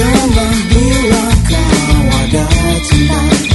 Buktikanlah bila kau ada cinta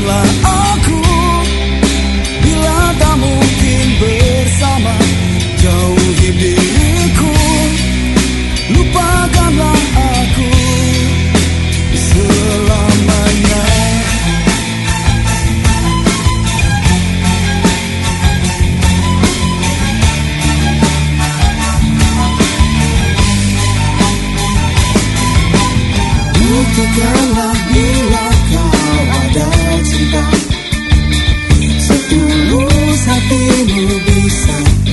Maafkanlah aku Bila tak mungkin bersama. Jauhi diriku Lupakanlah aku Selamanya. Thank you.